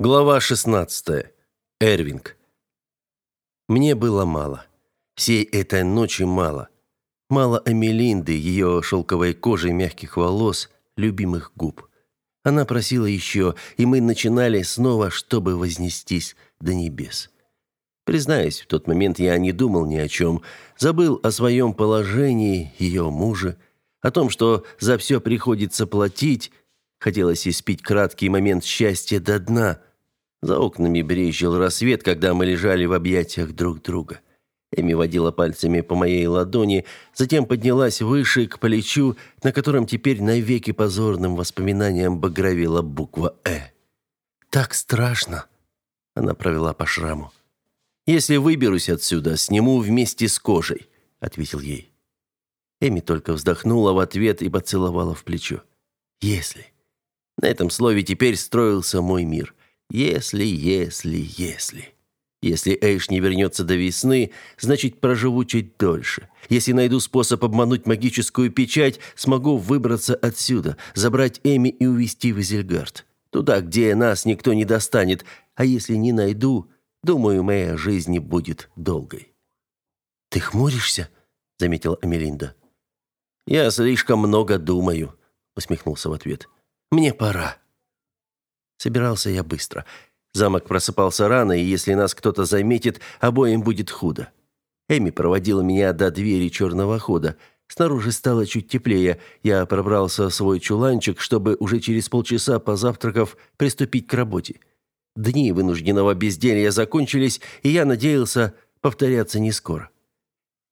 Глава 16. Эрвинг. Мне было мало. Всей этой ночи мало. Мало Эмилинды, ее шелковой кожи, мягких волос, любимых губ. Она просила еще, и мы начинали снова, чтобы вознестись до небес. Признаюсь, в тот момент я не думал ни о чем, забыл о своем положении, ее муже, о том, что за все приходится платить. Хотелось испить краткий момент счастья до дна – за окнами брезжил рассвет, когда мы лежали в объятиях друг друга. Эми водила пальцами по моей ладони, затем поднялась выше к плечу, на котором теперь навеки позорным воспоминанием багровела буква «Э». «Так страшно!» Она провела по шраму. «Если выберусь отсюда, сниму вместе с кожей», — ответил ей. Эми только вздохнула в ответ и поцеловала в плечо. «Если». На этом слове теперь строился мой мир. Если, если, если. Если Эйш не вернется до весны, значит, проживу чуть дольше. Если найду способ обмануть магическую печать, смогу выбраться отсюда, забрать Эми и увезти в Изельгард. Туда, где нас никто не достанет. А если не найду, думаю, моя жизнь не будет долгой. «Ты хмуришься?» — заметила Амелинда. «Я слишком много думаю», — усмехнулся в ответ. «Мне пора». Собирался я быстро. Замок просыпался рано, и если нас кто-то заметит, обоим будет худо. Эми проводила меня до двери черного хода. Снаружи стало чуть теплее. Я пробрался в свой чуланчик, чтобы уже через полчаса, позавтракав, приступить к работе. Дни вынужденного безделья закончились, и я надеялся повторяться не скоро.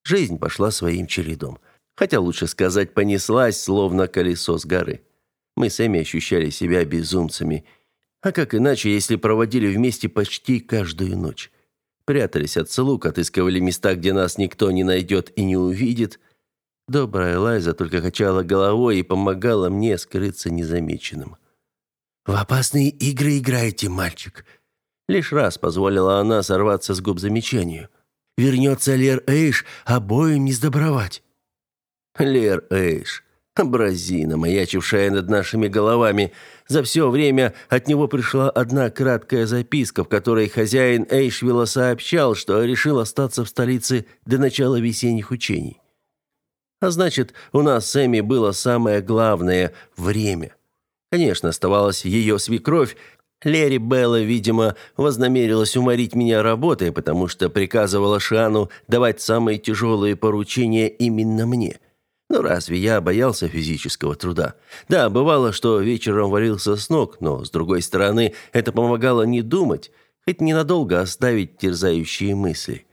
Жизнь пошла своим чередом. Хотя лучше сказать, понеслась, словно колесо с горы. Мы с Эми ощущали себя безумцами – а как иначе, если проводили вместе почти каждую ночь? Прятались от слуг, отыскивали места, где нас никто не найдет и не увидит. Добрая Лайза только качала головой и помогала мне скрыться незамеченным. «В опасные игры играете, мальчик!» Лишь раз позволила она сорваться с губ замечанию. «Вернется Лер Эйш, обоим не сдобровать!» «Лер Эйш, Абразина, маячившая над нашими головами. За все время от него пришла одна краткая записка, в которой хозяин Эйшвилла сообщал, что решил остаться в столице до начала весенних учений. А значит, у нас с Эми было самое главное – время. Конечно, оставалась ее свекровь. Лери Белла, видимо, вознамерилась уморить меня работой, потому что приказывала Шану давать самые тяжелые поручения именно мне – ну разве я боялся физического труда? Да, бывало, что вечером валился с ног, но, с другой стороны, это помогало не думать, хоть ненадолго оставить терзающие мысли.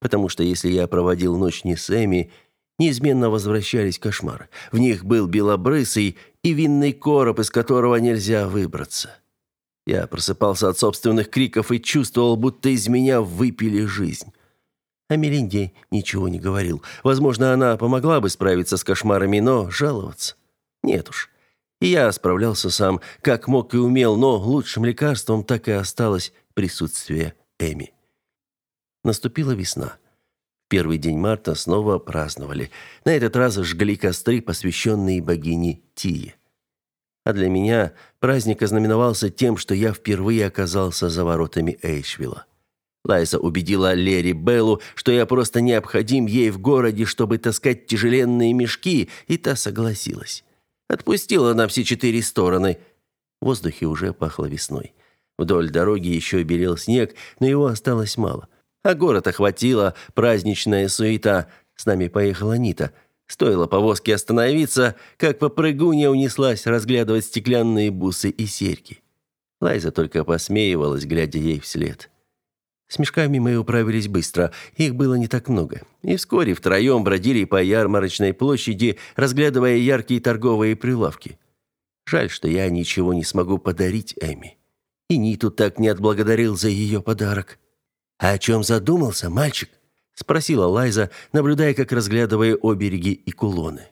Потому что если я проводил ночь не с Эми, неизменно возвращались кошмары. В них был белобрысый и винный короб, из которого нельзя выбраться. Я просыпался от собственных криков и чувствовал, будто из меня выпили жизнь. О Мелинде ничего не говорил. Возможно, она помогла бы справиться с кошмарами, но жаловаться? Нет уж. И я справлялся сам, как мог и умел, но лучшим лекарством так и осталось присутствие Эми. Наступила весна. Первый день марта снова праздновали. На этот раз жгли костры, посвященные богине Тие. А для меня праздник ознаменовался тем, что я впервые оказался за воротами Эйшвилла. Лайза убедила Лери Беллу, что я просто необходим ей в городе, чтобы таскать тяжеленные мешки, и та согласилась. Отпустила на все четыре стороны. В воздухе уже пахло весной. Вдоль дороги еще белел снег, но его осталось мало. А город охватила праздничная суета. С нами поехала Нита. Стоило повозке остановиться, как попрыгунья унеслась разглядывать стеклянные бусы и серьги. Лайза только посмеивалась, глядя ей вслед. С мешками мы управились быстро, их было не так много. И вскоре втроем бродили по ярмарочной площади, разглядывая яркие торговые прилавки. Жаль, что я ничего не смогу подарить Эми. И Ниту так не отблагодарил за ее подарок. «А о чем задумался, мальчик?» – спросила Лайза, наблюдая, как разглядывая обереги и кулоны.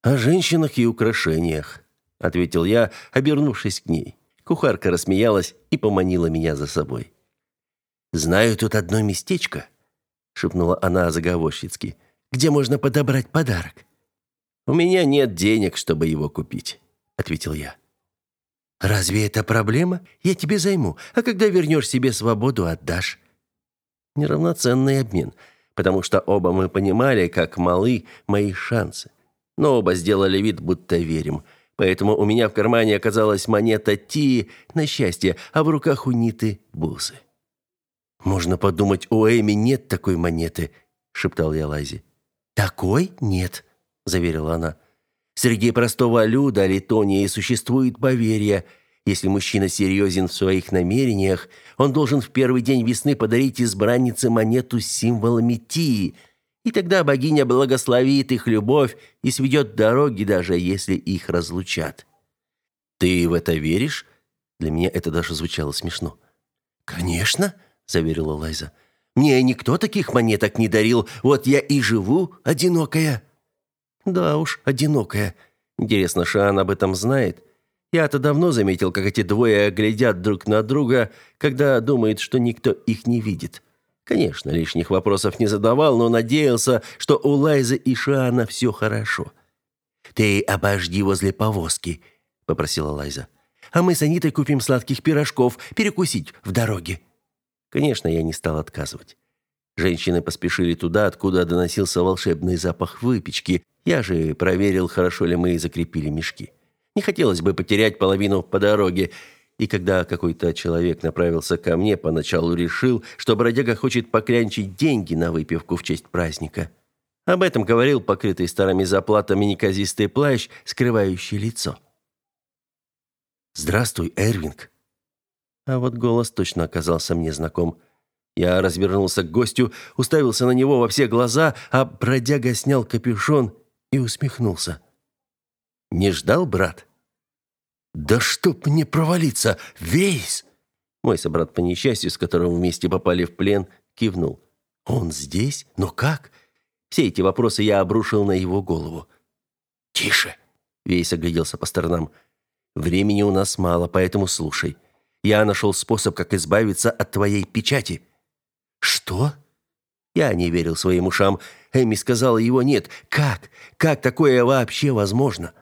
«О женщинах и украшениях», – ответил я, обернувшись к ней. Кухарка рассмеялась и поманила меня за собой. «Знаю тут одно местечко», — шепнула она заговорщицки, «где можно подобрать подарок». «У меня нет денег, чтобы его купить», — ответил я. Разве это проблема? Я тебе займу, а когда вернешь себе свободу, отдашь. Неравноценный обмен, потому что оба мы понимали, как малы мои шансы. Но оба сделали вид, будто верим. Поэтому у меня в кармане оказалась монета Ти на счастье, а в руках у Ниты бусы. «Можно подумать, у Эми нет такой монеты», — шептал я Лайзе. «Такой нет», — заверила она. «Среди простого люда Литонии существует поверье. Если мужчина серьезен в своих намерениях, он должен в первый день весны подарить избраннице монету с символами Тии, и тогда богиня благословит их любовь и сведет дороги, даже если их разлучат». «Ты в это веришь?» Для меня это даже звучало смешно. «Конечно», — заверила Лайза. «Мне никто таких монеток не дарил, вот я и живу одинокая». «Да уж, одинокая. Интересно, Шан об этом знает?» Я-то давно заметил, как эти двое глядят друг на друга, когда думают, что никто их не видит. Конечно, лишних вопросов не задавал, но надеялся, что у Лайзы и Шана все хорошо. «Ты обожди возле повозки», — попросила Лайза. «А мы с Анитой купим сладких пирожков, перекусить в дороге». Конечно, я не стал отказывать. Женщины поспешили туда, откуда доносился волшебный запах выпечки. Я же проверил, хорошо ли мы закрепили мешки. Не хотелось бы потерять половину по дороге. И когда какой-то человек направился ко мне, поначалу решил, что бродяга хочет поклянчить деньги на выпивку в честь праздника. Об этом говорил покрытый старыми заплатами неказистый плащ, скрывающий лицо. «Здравствуй, Эрвинг», а вот голос точно оказался мне знаком. Я развернулся к гостю, уставился на него во все глаза, а бродяга снял капюшон и усмехнулся. «Не ждал, брат?» «Да чтоб мне провалиться! Вейс!» Мой собрат по несчастью, с которым вместе попали в плен, кивнул. «Он здесь? Но как?» Все эти вопросы я обрушил на его голову. «Тише!» Вейс огляделся по сторонам. «Времени у нас мало, поэтому слушай. Я нашел способ, как избавиться от твоей печати». «Что?» Я не верил своим ушам. Эми сказала, его нет. «Как? Как такое вообще возможно?»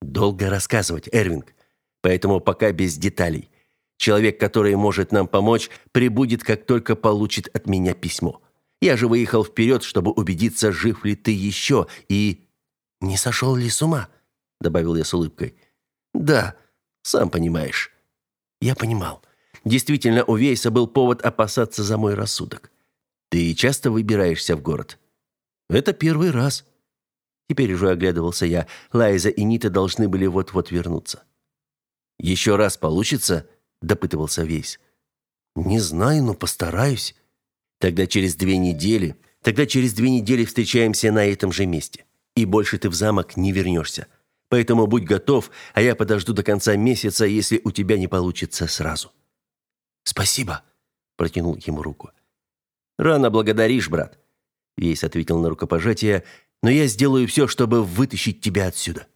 «Долго рассказывать, Эрвинг. Поэтому пока без деталей. Человек, который может нам помочь, прибудет, как только получит от меня письмо. Я же выехал вперед, чтобы убедиться, жив ли ты еще, и...» «Не сошел ли с ума?» — добавил я с улыбкой. «Да, сам понимаешь». Я понимал. Действительно, у Вейса был повод опасаться за мой рассудок. Ты часто выбираешься в город? Это первый раз. Теперь уже оглядывался я. Лайза и Нита должны были вот-вот вернуться. Еще раз получится? допытывался Вейс. Не знаю, но постараюсь. Тогда через две недели, тогда через две недели встречаемся на этом же месте. И больше ты в замок не вернешься. Поэтому будь готов, а я подожду до конца месяца, если у тебя не получится сразу». «Спасибо», — протянул ему руку. «Рано благодаришь, брат», — Вейс ответил на рукопожатие, «но я сделаю все, чтобы вытащить тебя отсюда».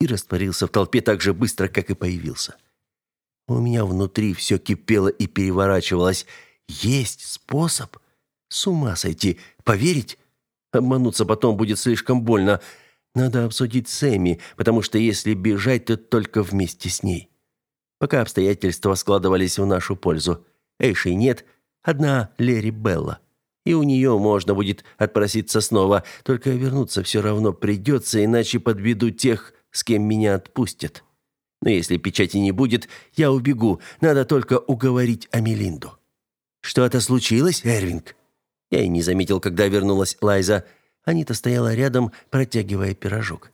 И растворился в толпе так же быстро, как и появился. У меня внутри все кипело и переворачивалось. Есть способ. С ума сойти. Поверить? Обмануться потом будет слишком больно. Надо обсудить с Эми, потому что если бежать, то только вместе с ней. Пока обстоятельства складывались в нашу пользу. Эйши нет, одна Лери Белла. И у нее можно будет отпроситься снова, только вернуться все равно придется, иначе подведу тех, с кем меня отпустят. Но если печати не будет, я убегу, надо только уговорить Амелинду. Что-то случилось, Эрвинг? Я и не заметил, когда вернулась Лайза. Анита стояла рядом, протягивая пирожок.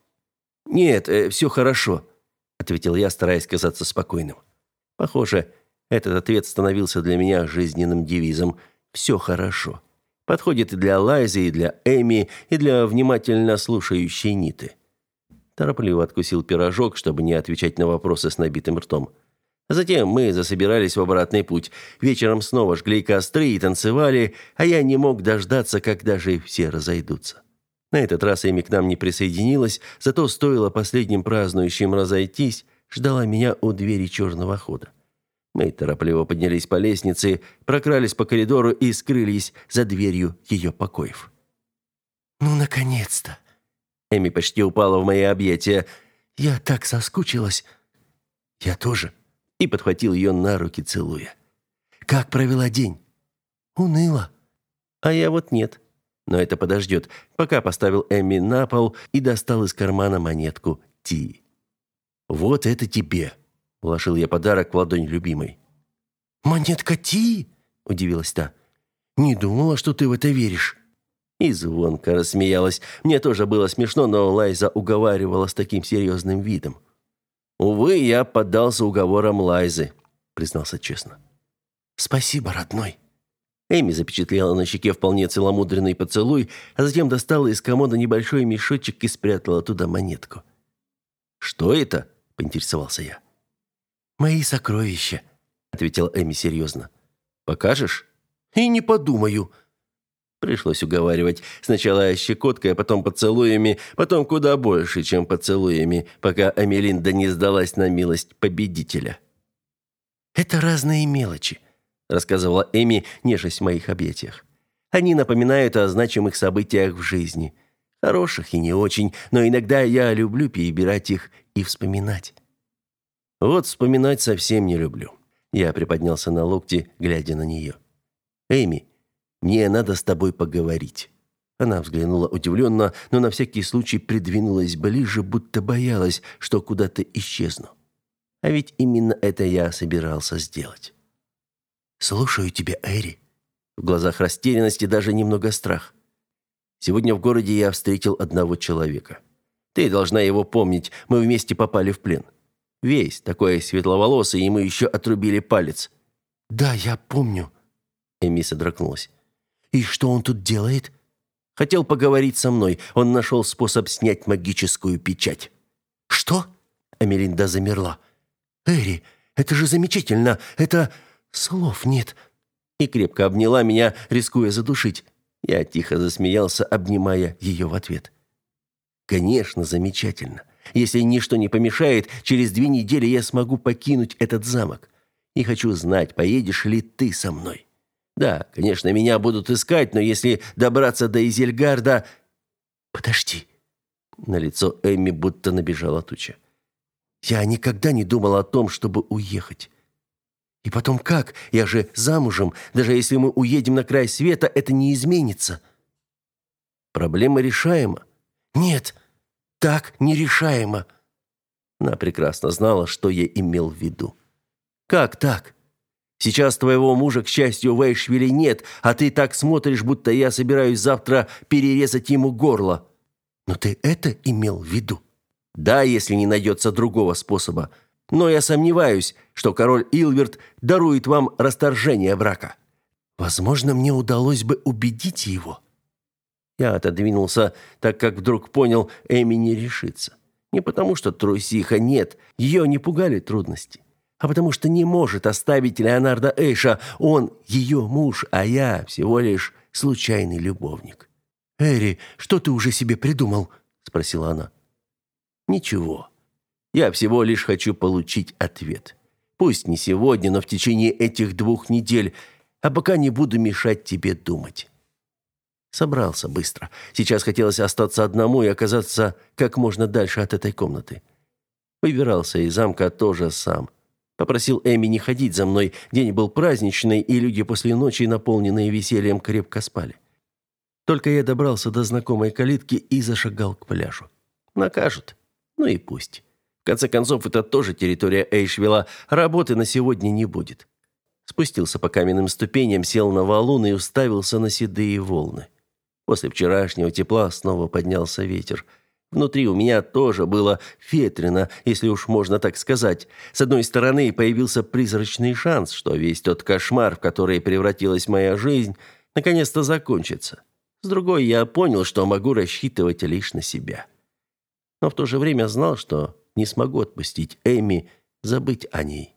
«Нет, э, все хорошо», — ответил я, стараясь казаться спокойным. Похоже, этот ответ становился для меня жизненным девизом «все хорошо». Подходит и для Лайзы, и для Эми, и для внимательно слушающей Ниты. Торопливо откусил пирожок, чтобы не отвечать на вопросы с набитым ртом. Затем мы засобирались в обратный путь. Вечером снова жгли костры и танцевали, а я не мог дождаться, когда же все разойдутся. На этот раз Эми к нам не присоединилась, зато стоило последним празднующим разойтись, ждала меня у двери черного хода. Мы торопливо поднялись по лестнице, прокрались по коридору и скрылись за дверью ее покоев. «Ну, наконец-то!» Эми почти упала в мои объятия. «Я так соскучилась!» «Я тоже», и подхватил ее на руки, целуя. «Как провела день?» «Уныло». «А я вот нет». Но это подождет, пока поставил Эмми на пол и достал из кармана монетку Ти. «Вот это тебе!» – вложил я подарок в ладонь любимой. «Монетка Ти?» – удивилась та. «Не думала, что ты в это веришь». И звонко рассмеялась. Мне тоже было смешно, но Лайза уговаривала с таким серьезным видом. «Увы, я поддался уговорам Лайзы», – признался честно. «Спасибо, родной». Эми запечатлела на щеке вполне целомудренный поцелуй, а затем достала из комода небольшой мешочек и спрятала туда монетку. «Что это?» – поинтересовался я. «Мои сокровища», – ответила Эми серьезно. «Покажешь?» «И не подумаю», Пришлось уговаривать. Сначала щекоткой, а потом поцелуями, потом куда больше, чем поцелуями, пока Амелинда не сдалась на милость победителя. «Это разные мелочи», — рассказывала Эми, нежесть в моих объятиях. «Они напоминают о значимых событиях в жизни. Хороших и не очень, но иногда я люблю перебирать их и вспоминать». Вот вспоминать совсем не люблю. Я приподнялся на локти, глядя на нее. «Эми, мне надо с тобой поговорить». Она взглянула удивленно, но на всякий случай придвинулась ближе, будто боялась, что куда-то исчезну. А ведь именно это я собирался сделать. «Слушаю тебя, Эри». В глазах растерянности даже немного страх. Сегодня в городе я встретил одного человека. Ты должна его помнить, мы вместе попали в плен. Весь такой светловолосый, мы еще отрубили палец. «Да, я помню». Эми содрогнулась. «И что он тут делает?» «Хотел поговорить со мной. Он нашел способ снять магическую печать». «Что?» Амелинда замерла. «Эри, это же замечательно! Это... слов нет!» И крепко обняла меня, рискуя задушить. Я тихо засмеялся, обнимая ее в ответ. «Конечно, замечательно. Если ничто не помешает, через две недели я смогу покинуть этот замок. И хочу знать, поедешь ли ты со мной». Да, конечно, меня будут искать, но если добраться до Изельгарда... Подожди. На лицо Эмми будто набежала туча. Я никогда не думал о том, чтобы уехать. И потом как? Я же замужем. Даже если мы уедем на край света, это не изменится. Проблема решаема. Нет, так нерешаемо. Она прекрасно знала, что я имел в виду. Как так? Сейчас твоего мужа, к счастью, в Эйшвилле нет, а ты так смотришь, будто я собираюсь завтра перерезать ему горло. Но ты это имел в виду? Да, если не найдется другого способа. Но я сомневаюсь, что король Илверт дарует вам расторжение брака. Возможно, мне удалось бы убедить его. Я отодвинулся, так как вдруг понял, Эми не решится. Не потому что трусиха, нет, ее не пугали трудности а потому что не может оставить Леонардо Эйша. Он ее муж, а я всего лишь случайный любовник. «Эри, что ты уже себе придумал?» – спросила она. «Ничего. Я всего лишь хочу получить ответ. Пусть не сегодня, но в течение этих двух недель, а пока не буду мешать тебе думать». Собрался быстро. Сейчас хотелось остаться одному и оказаться как можно дальше от этой комнаты. Выбирался из замка тоже сам – Попросил Эми не ходить за мной. День был праздничный, и люди после ночи, наполненные весельем, крепко спали. Только я добрался до знакомой калитки и зашагал к пляжу. Накажут. Ну и пусть. В конце концов, это тоже территория Эйшвилла. Работы на сегодня не будет. Спустился по каменным ступеням, сел на валун и уставился на седые волны. После вчерашнего тепла снова поднялся ветер – Внутри у меня тоже было ветрено, если уж можно так сказать. С одной стороны, появился призрачный шанс, что весь тот кошмар, в который превратилась моя жизнь, наконец-то закончится. С другой, я понял, что могу рассчитывать лишь на себя. Но в то же время знал, что не смогу отпустить Эми, забыть о ней.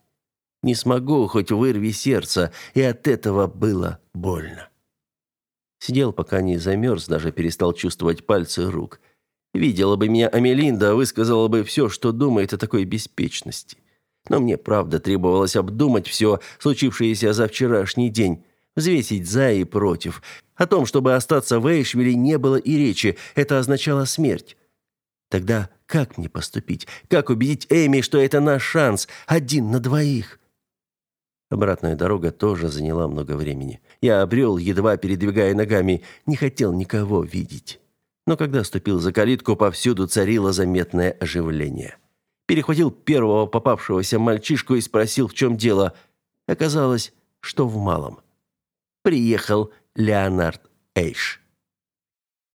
Не смогу, хоть вырви сердце, и от этого было больно. Сидел, пока не замерз, даже перестал чувствовать пальцы рук – Видела бы меня Амелинда, высказала бы все, что думает о такой беспечности. Но мне, правда, требовалось обдумать все, случившееся за вчерашний день, взвесить за и против. О том, чтобы остаться в Эйшвилле, не было и речи, это означало смерть. Тогда как мне поступить? Как убедить Эми, что это наш шанс, один на двоих? Обратная дорога тоже заняла много времени. Я обрел, едва передвигая ногами, не хотел никого видеть. Но когда ступил за калитку, повсюду царило заметное оживление. Перехватил первого попавшегося мальчишку и спросил, в чем дело. Оказалось, что в малом. Приехал Леонард Эйш.